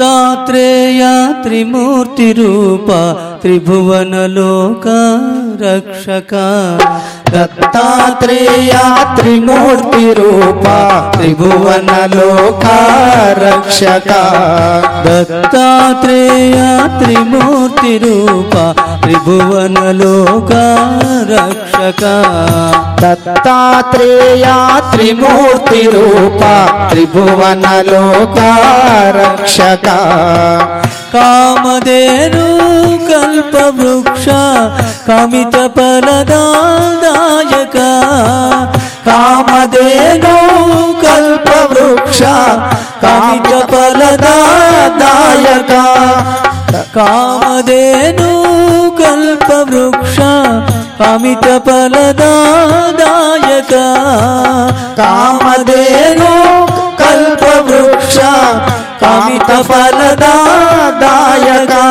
तात्रेय त्रिमूर्ति रूपा त्रिभुवन त्रिभुवनलोका रक्षका दत्तात्रेया त्रिमूर्ति रूपा त्रिभुवन लोका रक्षका दत्तात्रेया त्रिमूर्ति रूपा त्रिभुवन लोका रक्षका दत्तात्रेया त्रिमूर्ति रूपा त्रिभुवन लोका रक्षका कामधेनु कल्पवृक्षा कमितफलदा कामधेनु कल्पवृक्ष कामिकफलदा दायका कामधेनु कल्पवृक्ष कामिकफलदा दायका कामधेनु कल्पवृक्ष कामिकफलदा दायका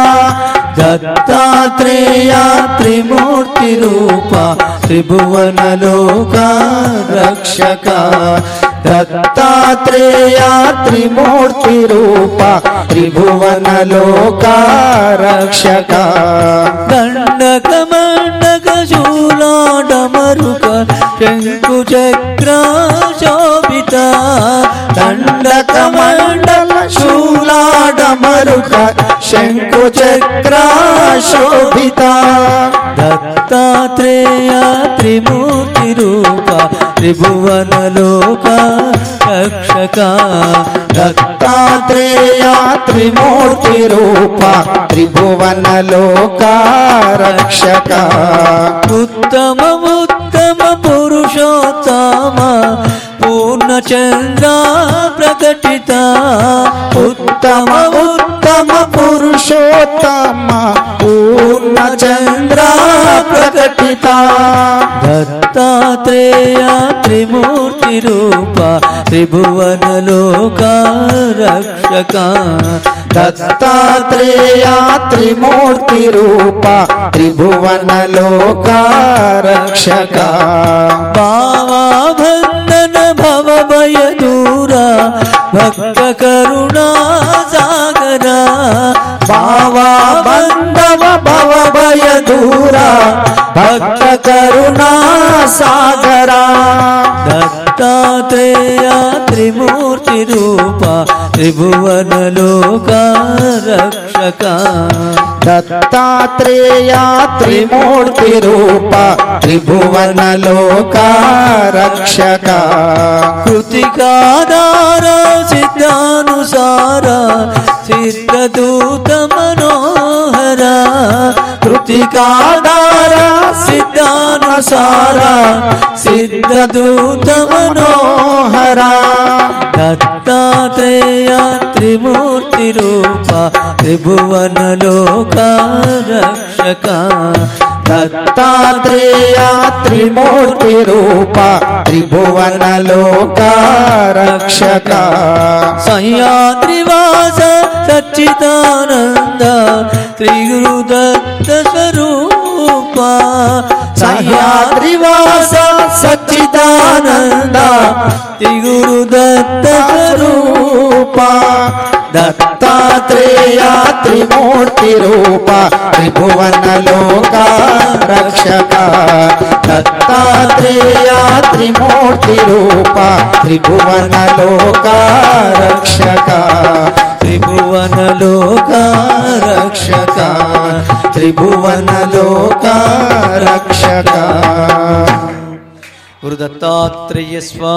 దత్తాత్రేయ త్రిమూర్తి రూప త్రిభువన లోక రక్షక దత్తాత్రేయ త్రిమూర్తి రూప త్రిభువన లోక రక్షక దండక మండక శూలాడమరుక శంకు చక్ర శోభిత దండక మండల శూలాడమరుక శంకు శోభిత దత్తాత్రేయ త్రిమూర్తి రూప త్రిభువన లోక రక్షక దత్తాత్రేయ త్రిమూర్తి రూప త్రిభువన లోక రక్షక ఉత్తమ ఉత్తమ పురుషోత్తమ పూర్ణచంద్ర ప్రకటిత ఉత్తమ ఉత్తమ పురుషోత్తమ चंद्रा प्रकटिता। दत्तात्रेय त्रिमूर्ति रूपा, त्रिभुवन लोका रक्षका। दत्तात्रेय त्रिमूर्ति रूपा, त्रिभुवन लोका रक्षका। पावा भंदन भव भय दूरा, भक्त करुणा सागरा मधुरा भक्त करुणा सागरा। दत्तात्रेया त्रिमूर्ति रूपा, त्रिभुवन लोका रक्षका। दत्तात्रेया त्रिमूर्ति रूपा, त्रिभुवन लोका रक्षका। कृतिकादार सिद्धानुसार सिद्धदूत मनो सारा कृति का सिद्धान सारा सिद्ध दूत मनोहरा। दत्तात्रेय त्रिमूर्ति रूपा, त्रिभुवन लोका रक्षका। दत्तात्रेय त्रिमूर्ति रूपा, त्रिभुवन लोका रक्षका। सह्याद्रिवास सच्चिदानन्द त्रिगुरुदत्त स्वरूप सह्याद्रिवास सच्चिदानन्दा त्रिगुरुदत्त स्वरूपा दत्तात्रेया त्रिभुवन लोका रक्षका दत्तात्रेया त्रिभुवन लोका रक्षका। त्रिभुवनलोकारक्षका। गुरुदत्तात्रेयस्वा